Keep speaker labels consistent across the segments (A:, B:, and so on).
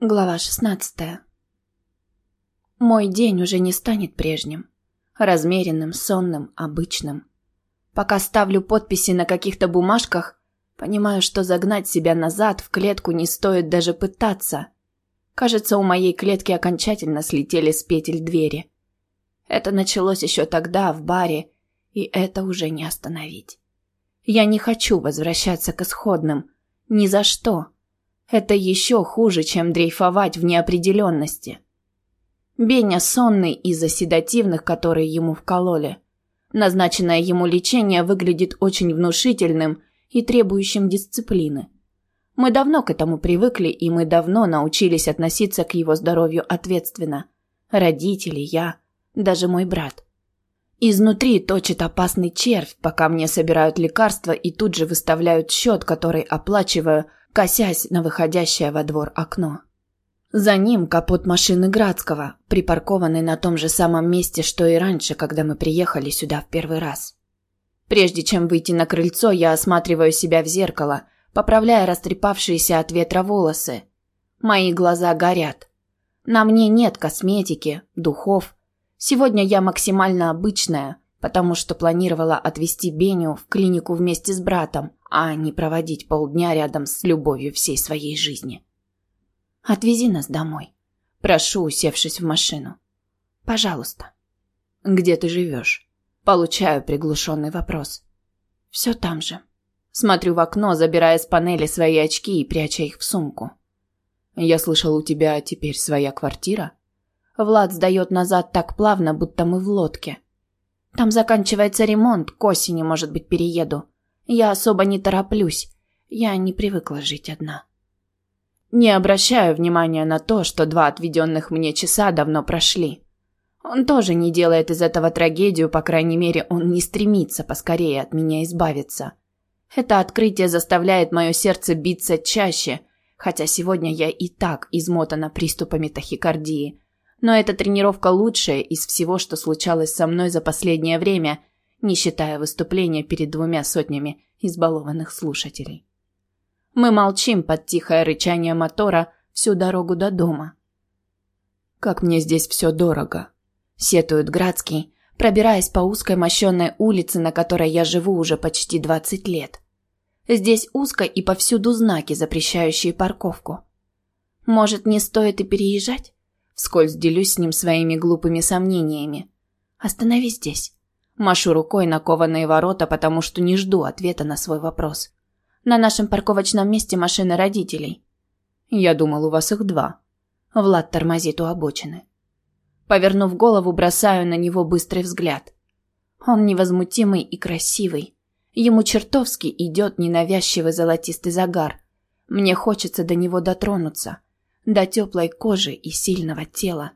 A: Глава 16. Мой день уже не станет прежним. Размеренным, сонным, обычным. Пока ставлю подписи на каких-то бумажках, понимаю, что загнать себя назад в клетку не стоит даже пытаться. Кажется, у моей клетки окончательно слетели с петель двери. Это началось еще тогда, в баре, и это уже не остановить. Я не хочу возвращаться к исходным. Ни за что. Это еще хуже, чем дрейфовать в неопределенности. Беня сонный из-за седативных, которые ему вкололи. Назначенное ему лечение выглядит очень внушительным и требующим дисциплины. Мы давно к этому привыкли, и мы давно научились относиться к его здоровью ответственно. Родители, я, даже мой брат. Изнутри точит опасный червь, пока мне собирают лекарства и тут же выставляют счет, который оплачиваю – косясь на выходящее во двор окно. За ним капот машины Градского, припаркованный на том же самом месте, что и раньше, когда мы приехали сюда в первый раз. Прежде чем выйти на крыльцо, я осматриваю себя в зеркало, поправляя растрепавшиеся от ветра волосы. Мои глаза горят. На мне нет косметики, духов. Сегодня я максимально обычная, потому что планировала отвезти Беню в клинику вместе с братом, а не проводить полдня рядом с любовью всей своей жизни. «Отвези нас домой», – прошу, усевшись в машину. «Пожалуйста». «Где ты живешь?» Получаю приглушенный вопрос. «Все там же». Смотрю в окно, забирая с панели свои очки и пряча их в сумку. «Я слышал, у тебя теперь своя квартира?» Влад сдает назад так плавно, будто мы в лодке. Там заканчивается ремонт, к осени, может быть, перееду. Я особо не тороплюсь. Я не привыкла жить одна. Не обращаю внимания на то, что два отведенных мне часа давно прошли. Он тоже не делает из этого трагедию, по крайней мере, он не стремится поскорее от меня избавиться. Это открытие заставляет мое сердце биться чаще, хотя сегодня я и так измотана приступами тахикардии – но эта тренировка лучшая из всего, что случалось со мной за последнее время, не считая выступления перед двумя сотнями избалованных слушателей. Мы молчим под тихое рычание мотора всю дорогу до дома. «Как мне здесь все дорого», — сетует Градский, пробираясь по узкой мощенной улице, на которой я живу уже почти 20 лет. Здесь узко и повсюду знаки, запрещающие парковку. Может, не стоит и переезжать? Вскользь делюсь с ним своими глупыми сомнениями. «Остановись здесь». Машу рукой на кованые ворота, потому что не жду ответа на свой вопрос. «На нашем парковочном месте машины родителей». «Я думал, у вас их два». Влад тормозит у обочины. Повернув голову, бросаю на него быстрый взгляд. Он невозмутимый и красивый. Ему чертовски идет ненавязчивый золотистый загар. Мне хочется до него дотронуться – до теплой кожи и сильного тела.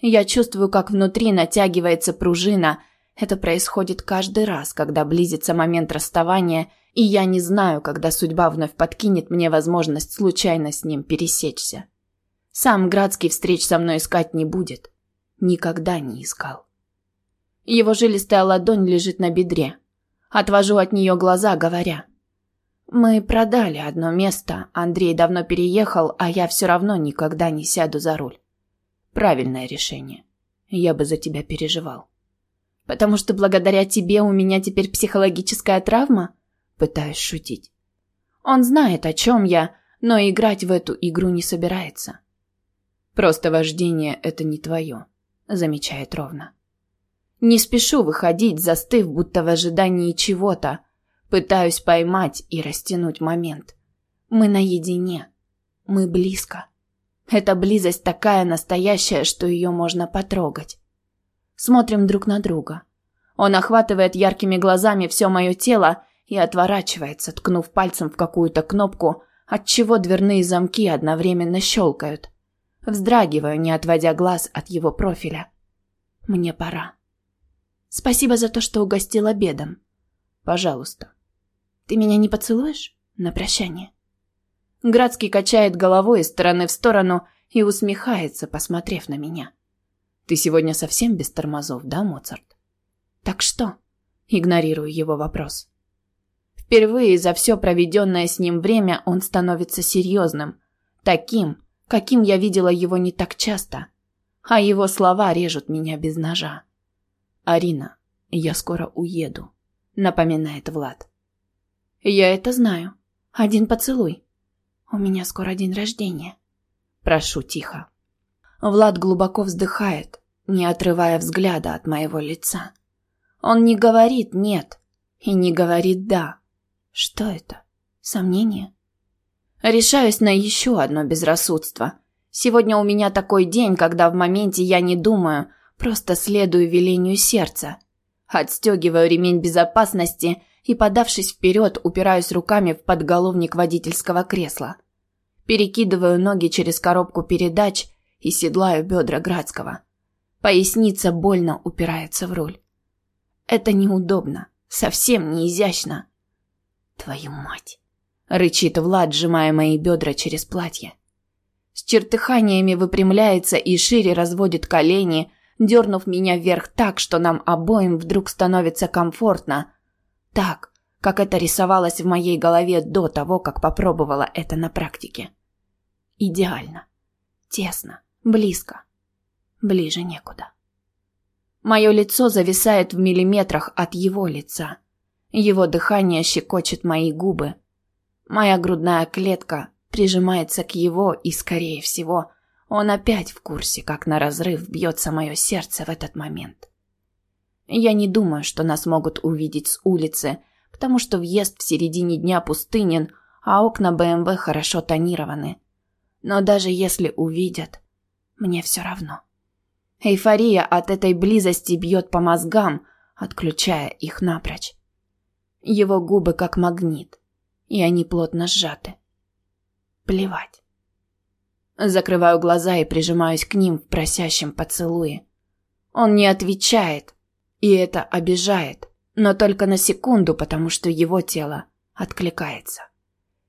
A: Я чувствую, как внутри натягивается пружина. Это происходит каждый раз, когда близится момент расставания, и я не знаю, когда судьба вновь подкинет мне возможность случайно с ним пересечься. Сам Градский встреч со мной искать не будет. Никогда не искал. Его жилистая ладонь лежит на бедре. Отвожу от нее глаза, говоря – мы продали одно место, Андрей давно переехал, а я все равно никогда не сяду за руль. Правильное решение. Я бы за тебя переживал. Потому что благодаря тебе у меня теперь психологическая травма? Пытаюсь шутить. Он знает, о чем я, но играть в эту игру не собирается. Просто вождение – это не твое, замечает ровно. Не спешу выходить, застыв, будто в ожидании чего-то, Пытаюсь поймать и растянуть момент. Мы наедине. Мы близко. Эта близость такая настоящая, что ее можно потрогать. Смотрим друг на друга. Он охватывает яркими глазами все мое тело и отворачивается, ткнув пальцем в какую-то кнопку, отчего дверные замки одновременно щелкают. Вздрагиваю, не отводя глаз от его профиля. Мне пора. Спасибо за то, что угостил обедом. Пожалуйста. Ты меня не поцелуешь? На прощание. Градский качает головой из стороны в сторону и усмехается, посмотрев на меня. Ты сегодня совсем без тормозов, да, Моцарт? Так что? Игнорирую его вопрос. Впервые за все проведенное с ним время он становится серьезным, таким, каким я видела его не так часто, а его слова режут меня без ножа. «Арина, я скоро уеду», — напоминает Влад. «Я это знаю. Один поцелуй. У меня скоро день рождения». Прошу тихо. Влад глубоко вздыхает, не отрывая взгляда от моего лица. Он не говорит «нет» и не говорит «да». Что это? Сомнение? Решаюсь на еще одно безрассудство. Сегодня у меня такой день, когда в моменте я не думаю, просто следую велению сердца. Отстегиваю ремень безопасности и, подавшись вперед, упираюсь руками в подголовник водительского кресла. Перекидываю ноги через коробку передач и седлаю бедра Градского. Поясница больно упирается в руль. Это неудобно, совсем не изящно. Твою мать! Рычит Влад, сжимая мои бедра через платье. С чертыханиями выпрямляется и шире разводит колени, дернув меня вверх так, что нам обоим вдруг становится комфортно. Так, как это рисовалось в моей голове до того, как попробовала это на практике. Идеально. Тесно. Близко. Ближе некуда. Мое лицо зависает в миллиметрах от его лица. Его дыхание щекочет мои губы. Моя грудная клетка прижимается к его, и, скорее всего, он опять в курсе, как на разрыв бьется мое сердце в этот момент. Я не думаю, что нас могут увидеть с улицы, потому что въезд в середине дня пустынен, а окна БМВ хорошо тонированы. Но даже если увидят, мне все равно. Эйфория от этой близости бьет по мозгам, отключая их напрочь. Его губы как магнит и они плотно сжаты. Плевать. Закрываю глаза и прижимаюсь к ним в просящем поцелуе. Он не отвечает, и это обижает, но только на секунду, потому что его тело откликается.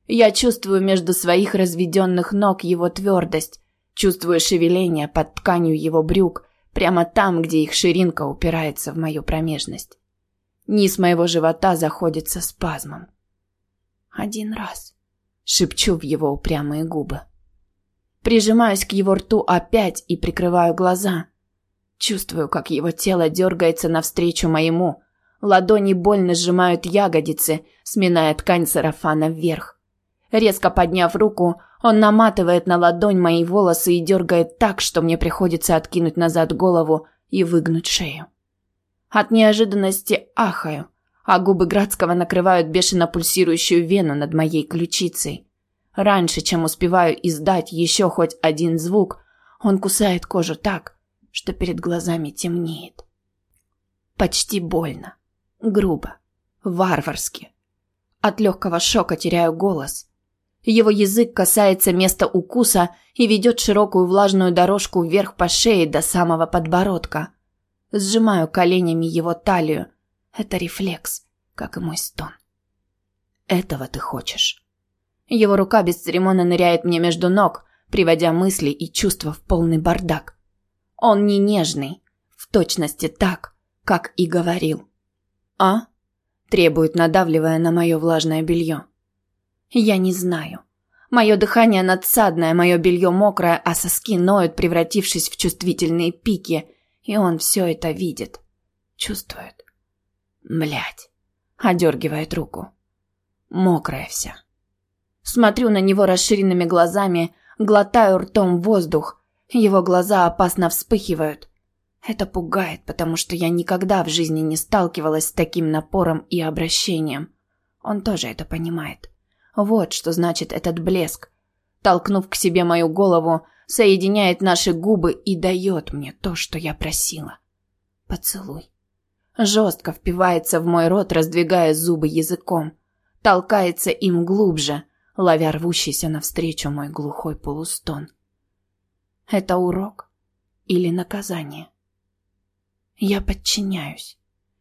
A: Я чувствую между своих разведенных ног его твердость, чувствую шевеление под тканью его брюк, прямо там, где их ширинка упирается в мою промежность. Низ моего живота заходится спазмом. Один раз. Шепчу в его упрямые губы. Прижимаюсь к его рту опять и прикрываю глаза. Чувствую, как его тело дергается навстречу моему. Ладони больно сжимают ягодицы, сминая ткань сарафана вверх. Резко подняв руку, он наматывает на ладонь мои волосы и дергает так, что мне приходится откинуть назад голову и выгнуть шею. От неожиданности ахаю – а губы Градского накрывают бешено пульсирующую вену над моей ключицей. Раньше, чем успеваю издать еще хоть один звук, он кусает кожу так, что перед глазами темнеет. Почти больно, грубо, варварски. От легкого шока теряю голос. Его язык касается места укуса и ведет широкую влажную дорожку вверх по шее до самого подбородка. Сжимаю коленями его талию, это рефлекс, как и мой стон. Этого ты хочешь. Его рука бесцеремонно ныряет мне между ног, приводя мысли и чувства в полный бардак. Он не нежный, в точности так, как и говорил. А? Требует, надавливая на мое влажное белье. Я не знаю. Мое дыхание надсадное, мое белье мокрое, а соски ноют, превратившись в чувствительные пики, и он все это видит, чувствует. Блять. Одергивает руку. Мокрая вся. Смотрю на него расширенными глазами, глотаю ртом воздух. Его глаза опасно вспыхивают. Это пугает, потому что я никогда в жизни не сталкивалась с таким напором и обращением. Он тоже это понимает. Вот что значит этот блеск. Толкнув к себе мою голову, соединяет наши губы и дает мне то, что я просила. Поцелуй жестко впивается в мой рот, раздвигая зубы языком, толкается им глубже, ловя рвущийся навстречу мой глухой полустон. Это урок или наказание? Я подчиняюсь,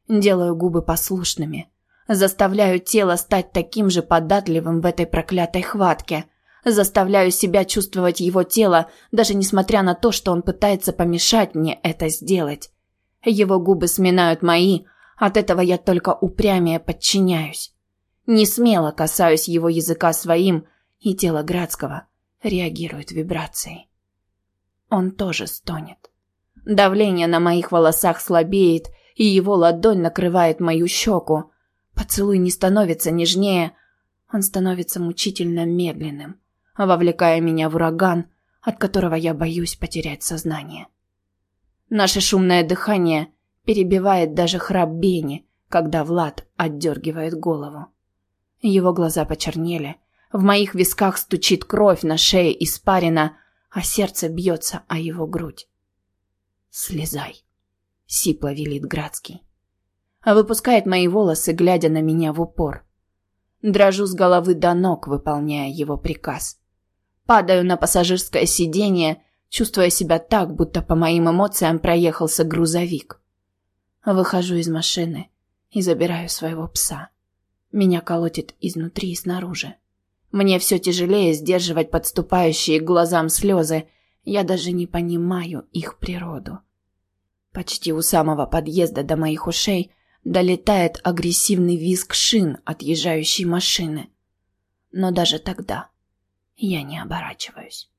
A: делаю губы послушными, заставляю тело стать таким же податливым в этой проклятой хватке, заставляю себя чувствовать его тело, даже несмотря на то, что он пытается помешать мне это сделать. Его губы сминают мои, от этого я только упрямее подчиняюсь. Не смело касаюсь его языка своим, и тело Градского реагирует вибрацией. Он тоже стонет. Давление на моих волосах слабеет, и его ладонь накрывает мою щеку. Поцелуй не становится нежнее, он становится мучительно медленным, вовлекая меня в ураган, от которого я боюсь потерять сознание. Наше шумное дыхание перебивает даже храп Бени, когда Влад отдергивает голову. Его глаза почернели, в моих висках стучит кровь, на шее испарина, а сердце бьется о его грудь. «Слезай», — сипло велит Градский. А выпускает мои волосы, глядя на меня в упор. Дрожу с головы до ног, выполняя его приказ. Падаю на пассажирское сиденье, чувствуя себя так, будто по моим эмоциям проехался грузовик. Выхожу из машины и забираю своего пса. Меня колотит изнутри и снаружи. Мне все тяжелее сдерживать подступающие к глазам слезы. Я даже не понимаю их природу. Почти у самого подъезда до моих ушей долетает агрессивный визг шин отъезжающей машины. Но даже тогда я не оборачиваюсь.